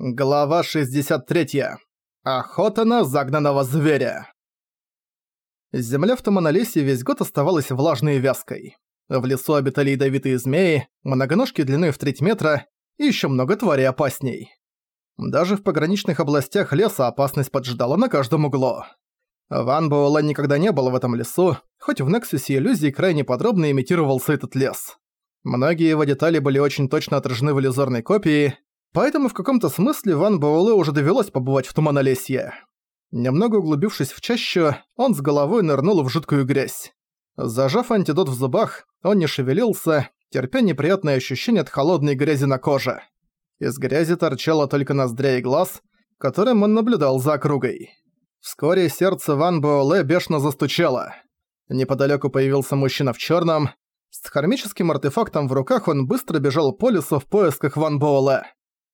Глава 63. Охота на загнанного зверя. Земля в Туманолесе весь год оставалась влажной и вязкой. В лесу обитали ядовитые змеи, многоножки длиной в треть метра и ещё много тварей опасней. Даже в пограничных областях леса опасность поджидала на каждом углу. Ван Буэлэ никогда не был в этом лесу, хоть в Нексусе иллюзии крайне подробно имитировался этот лес. Многие его детали были очень точно отражены в иллюзорной копии, Поэтому в каком-то смысле Ван Буэлэ уже довелось побывать в Туманолесье. Немного углубившись в чащу, он с головой нырнул в жидкую грязь. Зажав антидот в зубах, он не шевелился, терпя неприятное ощущение от холодной грязи на коже. Из грязи торчало только ноздря и глаз, которым он наблюдал за округой. Вскоре сердце Ван Буэлэ бешено застучало. Неподалеку появился мужчина в черном. С хармическим артефактом в руках он быстро бежал по лесу в поисках Ван Буэлэ.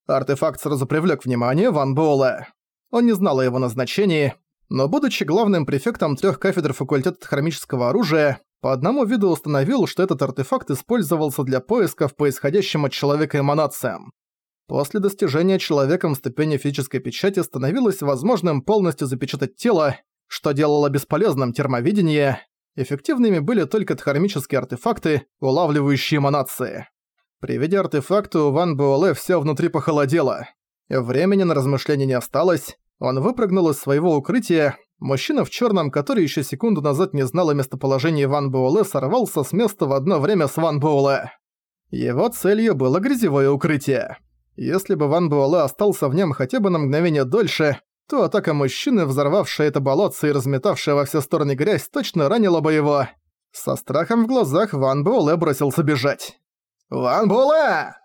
Артефакт сразу привлек внимание Ван Буэлэ. Он не знал о его назначении, но будучи главным префектом трех кафедр факультета хромического оружия, по одному виду установил, что этот артефакт использовался для поисков по исходящим от человека эманациям. После достижения человеком ступени физической печати становилось возможным полностью запечатать тело, что делало бесполезным термовидение, эффективными были только тхармические артефакты, улавливающие эманации. При виде артефакта у Ван Буэлэ всё внутри похолодело. Времени на размышления не осталось. Он выпрыгнул из своего укрытия. Мужчина в чёрном, который ещё секунду назад не знал о местоположении Ван Буэлэ, сорвался с места в одно время с Ван Буэлэ. Его целью было грязевое укрытие. Если бы Ван Буэлэ остался в нем хотя бы на мгновение дольше, то атака мужчины, взорвавшая это болотце и разметавшая во все стороны грязь, точно ранила бы его. Со страхом в глазах Ван Буэлэ бросился бежать. «Ван Буле!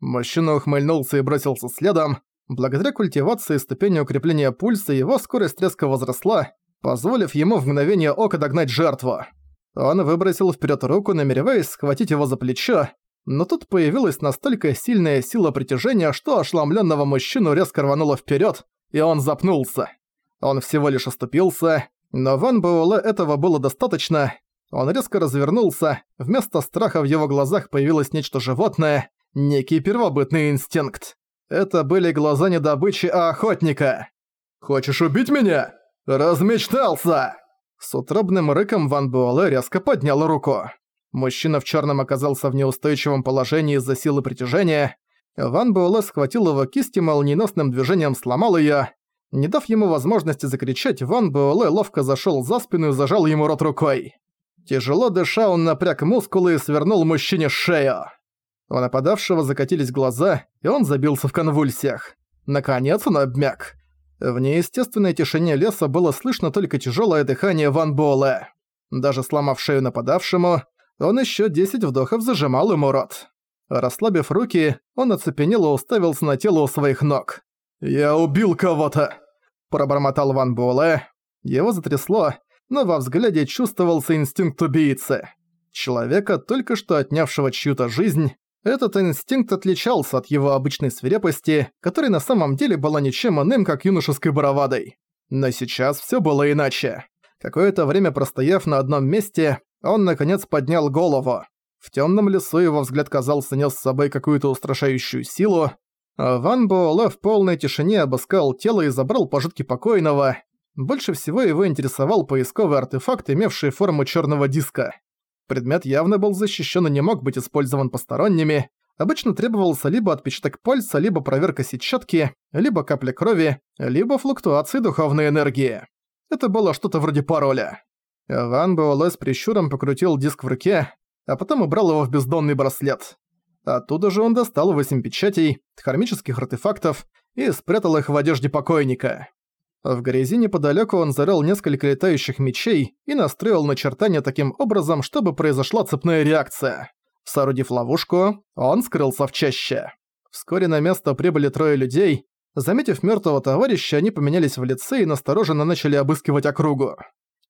Мужчина ухмыльнулся и бросился следом. Благодаря культивации ступени укрепления пульса его скорость резко возросла, позволив ему в мгновение ока догнать жертву. Он выбросил вперед руку, намереваясь схватить его за плечо, но тут появилась настолько сильная сила притяжения, что ошеломленного мужчину резко рвануло вперед, и он запнулся. Он всего лишь оступился, но Ван Буэлэ этого было достаточно, он резко развернулся, вместо страха в его глазах появилось нечто животное, некий первобытный инстинкт. Это были глаза не добычи, а охотника. «Хочешь убить меня? Размечтался!» С утробным рыком Ван Буэлэ резко поднял руку. Мужчина в черном оказался в неустойчивом положении из-за силы притяжения. Ван Буэлэ схватил его кисть и молниеносным движением сломал ее. Не дав ему возможности закричать, Ван Буэлэ ловко зашел за спину и зажал ему рот рукой. Тяжело дыша, он напряг мускулы и свернул мужчине шею. У нападавшего закатились глаза, и он забился в конвульсиях. Наконец он обмяк. В неестественной тишине леса было слышно только тяжелое дыхание Ван Бола. Даже сломав шею нападавшему, он еще 10 вдохов зажимал ему рот. Расслабив руки, он оцепенело уставился на тело у своих ног. «Я убил кого-то!» – пробормотал Ван Буэлэ. Его затрясло, но во взгляде чувствовался инстинкт убийцы. Человека, только что отнявшего чью-то жизнь, этот инстинкт отличался от его обычной свирепости, которая на самом деле была ничем иным, как юношеской баровадой. Но сейчас всё было иначе. Какое-то время простояв на одном месте, он, наконец, поднял голову. В тёмном лесу его взгляд, казался нес с собой какую-то устрашающую силу, а Ван Буэлэ в полной тишине обыскал тело и забрал пожитки покойного, больше всего его интересовал поисковый артефакт, имевший форму черного диска. Предмет явно был защищен и не мог быть использован посторонними. Обычно требовался либо отпечаток пальца, либо проверка сетчатки, либо капля крови, либо флуктуации духовной энергии. Это было что-то вроде пароля. Ван Буэлэ с прищуром покрутил диск в руке, а потом убрал его в бездонный браслет. Оттуда же он достал восемь печатей, хромических артефактов и спрятал их в одежде покойника. А в грязине неподалеку он зарыл несколько летающих мечей и настроил начертание таким образом, чтобы произошла цепная реакция. Соорудив ловушку, он скрылся в чаще. Вскоре на место прибыли трое людей. Заметив мертвого товарища, они поменялись в лице и настороженно начали обыскивать округу.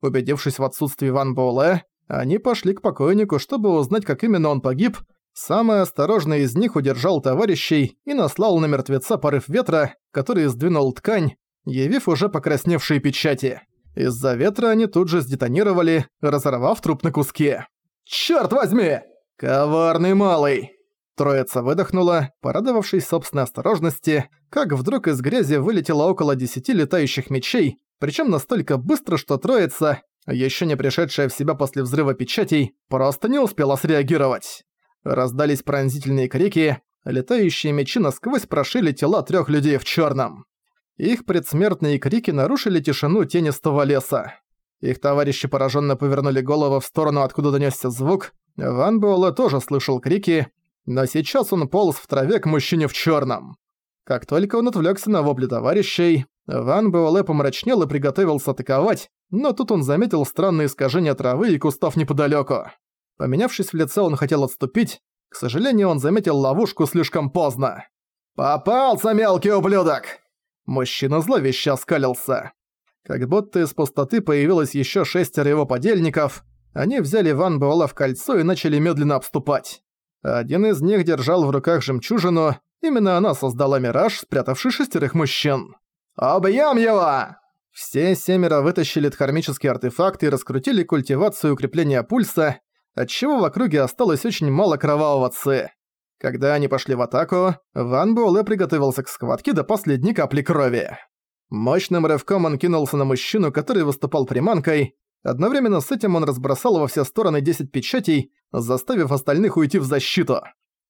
Убедившись в отсутствии Ван Боле, они пошли к покойнику, чтобы узнать, как именно он погиб. Самый осторожный из них удержал товарищей и наслал на мертвеца порыв ветра, который сдвинул ткань, явив уже покрасневшие печати. Из-за ветра они тут же сдетонировали, разорвав труп на куски. «Чёрт возьми! Коварный малый!» Троица выдохнула, порадовавшись собственной осторожности, как вдруг из грязи вылетело около десяти летающих мечей, причем настолько быстро, что троица, еще не пришедшая в себя после взрыва печатей, просто не успела среагировать. Раздались пронзительные крики, летающие мечи насквозь прошили тела трех людей в черном. Их предсмертные крики нарушили тишину тенистого леса. Их товарищи пораженно повернули головы в сторону, откуда донесся звук. Ван Буэлэ тоже слышал крики, но сейчас он полз в траве к мужчине в черном. Как только он отвлекся на вопли товарищей, Ван Буэлэ помрачнел и приготовился атаковать, но тут он заметил странные искажения травы и кустов неподалеку. Поменявшись в лице, он хотел отступить. К сожалению, он заметил ловушку слишком поздно. «Попался, мелкий ублюдок!» Мужчина зловеще оскалился. Как будто из пустоты появилось еще шестеро его подельников. Они взяли Ван Буала в кольцо и начали медленно обступать. Один из них держал в руках жемчужину. Именно она создала мираж, спрятавший шестерых мужчин. «Объем его!» Все семеро вытащили дхармические артефакты и раскрутили культивацию укрепления пульса, отчего в округе осталось очень мало кровавого ци. Когда они пошли в атаку, Ван Буэлэ приготовился к схватке до последней капли крови. Мощным рывком он кинулся на мужчину, который выступал приманкой. Одновременно с этим он разбросал во все стороны 10 печатей, заставив остальных уйти в защиту.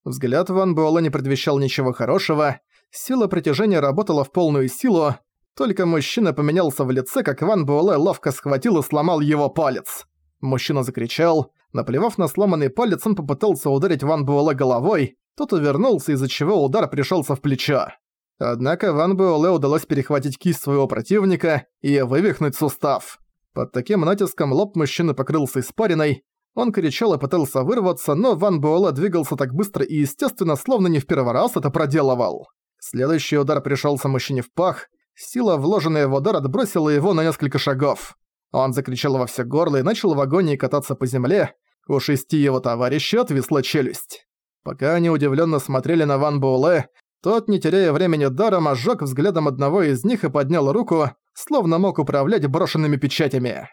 Взгляд Ван Буэлэ не предвещал ничего хорошего, сила притяжения работала в полную силу, только мужчина поменялся в лице, как Ван Буэлэ ловко схватил и сломал его палец. Мужчина закричал, Наплевав на сломанный палец, он попытался ударить Ван Буэлэ головой, тот увернулся, из-за чего удар пришелся в плечо. Однако Ван Буэлэ удалось перехватить кисть своего противника и вывихнуть сустав. Под таким натиском лоб мужчины покрылся испариной, он кричал и пытался вырваться, но Ван Буэлэ двигался так быстро и естественно, словно не в первый раз это проделывал. Следующий удар пришелся мужчине в пах, сила, вложенная в удар, отбросила его на несколько шагов. Он закричал во все горло и начал в агонии кататься по земле. У шести его товарищей отвисла челюсть. Пока они удивленно смотрели на Ван Буэлэ, тот, не теряя времени даром, ожег взглядом одного из них и поднял руку, словно мог управлять брошенными печатями.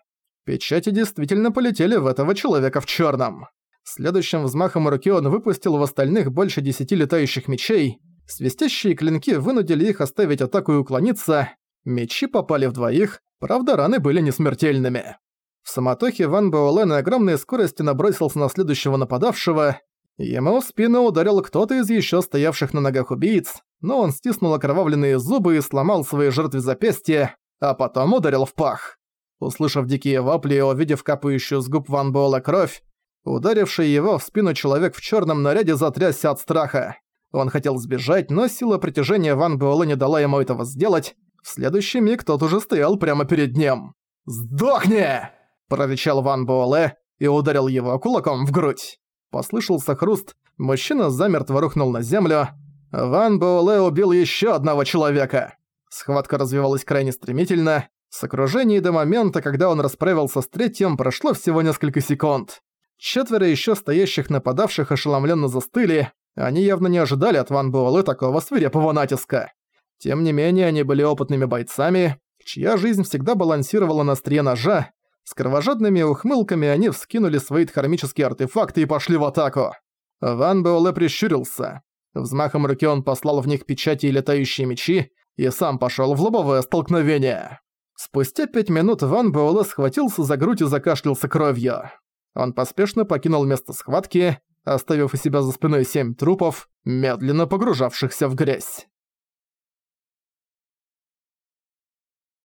Печати действительно полетели в этого человека в черном. Следующим взмахом руки он выпустил в остальных больше десяти летающих мечей. Свистящие клинки вынудили их оставить атаку и уклониться. Мечи попали в двоих, Правда, раны были не смертельными. В самотохе Ван Буэлэ на огромной скорости набросился на следующего нападавшего. Ему в спину ударил кто-то из еще стоявших на ногах убийц, но он стиснул окровавленные зубы и сломал своей жертве запястье, а потом ударил в пах. Услышав дикие вопли и увидев капающую с губ Ван Буэлэ кровь, ударивший его в спину человек в черном наряде затрясся от страха. Он хотел сбежать, но сила притяжения Ван Буэлэ не дала ему этого сделать, в следующий миг тот уже стоял прямо перед ним. «Сдохни!» – прорычал Ван Буэлэ и ударил его кулаком в грудь. Послышался хруст, мужчина замертво рухнул на землю. Ван Буэлэ убил еще одного человека. Схватка развивалась крайне стремительно. С окружения до момента, когда он расправился с третьим, прошло всего несколько секунд. Четверо еще стоящих нападавших ошеломленно застыли, они явно не ожидали от Ван Буэлэ такого свирепого натиска. Тем не менее, они были опытными бойцами, чья жизнь всегда балансировала на острие ножа. С кровожадными ухмылками они вскинули свои дхармические артефакты и пошли в атаку. Ван Буэлэ прищурился. Взмахом руки он послал в них печати и летающие мечи, и сам пошёл в лобовое столкновение. Спустя пять минут Ван Буэлэ схватился за грудь и закашлялся кровью. Он поспешно покинул место схватки, оставив у себя за спиной семь трупов, медленно погружавшихся в грязь.